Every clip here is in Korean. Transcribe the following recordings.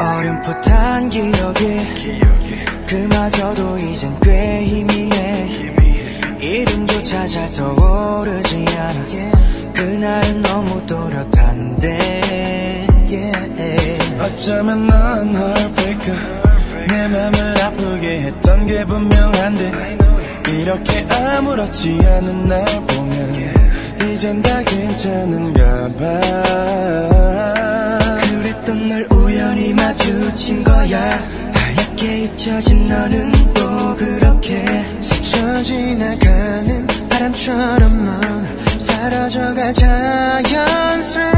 어렴풋한 기억이, 기억이 그마저도 이젠 꽤 희미해, 희미해 이름조차 잘 떠오르지 않아 yeah. 그날은 너무 또렷한데 yeah. 어쩌면 난 헐플까 맘을 아프게 했던 게 분명한데 이렇게 아무렇지 않은 날 보면 이젠 다 괜찮은가 봐. 그랬던 날 우연히 마주친 거야. 하얗게 잊혀진 너는 또 그렇게 스쳐 지나가는 바람처럼 넌 사라져가 자연스레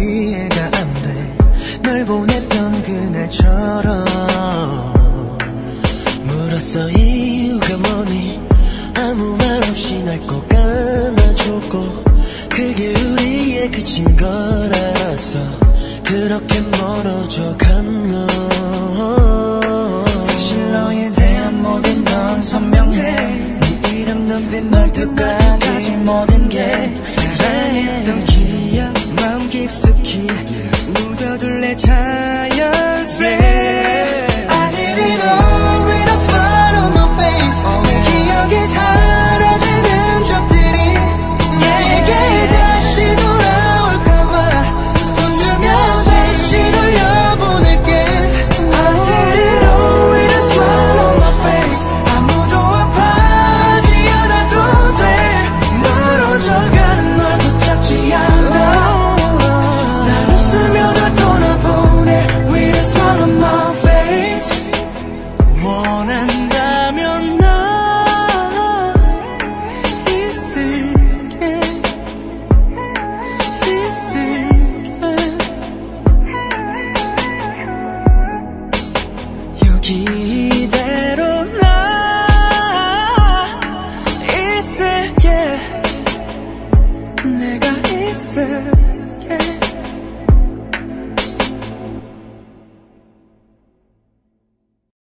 그날처럼 물었어 이유가 뭐니? 아무 말 없이 날 꼭 안아줬고 그게 우리의 끝인 걸 알았어. 그렇게 멀어져 간너 said.